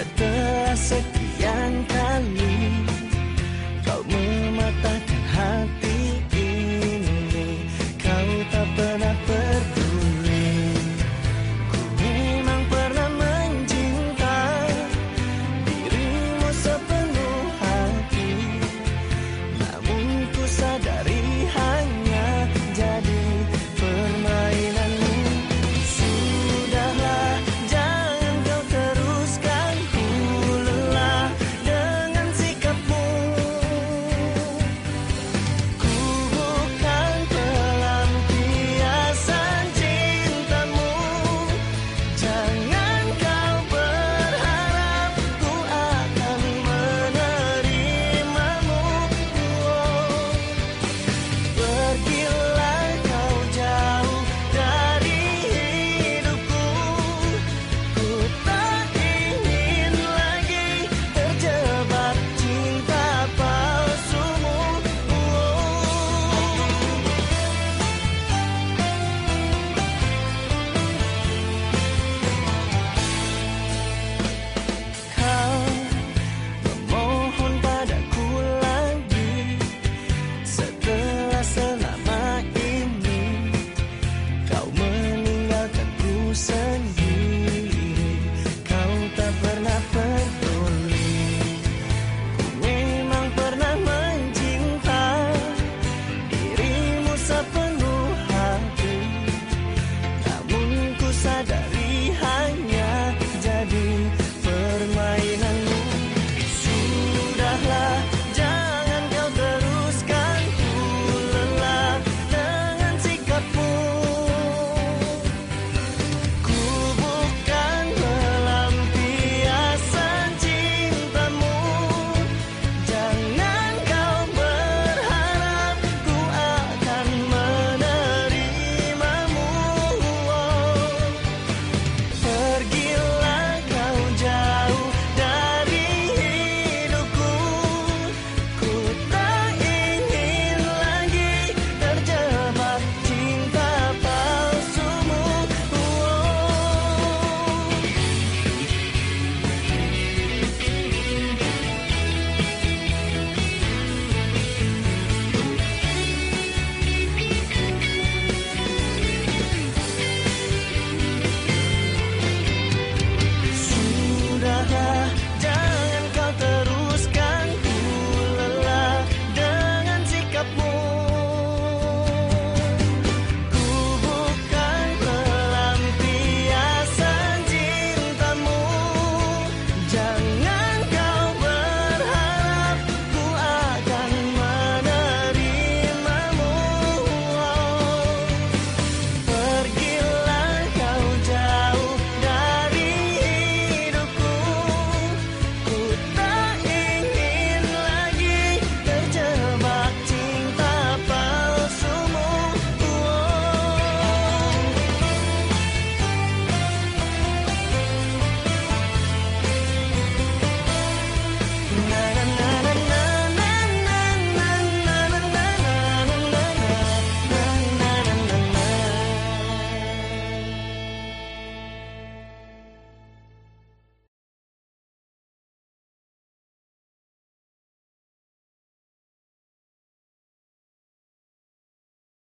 Tak sekian kali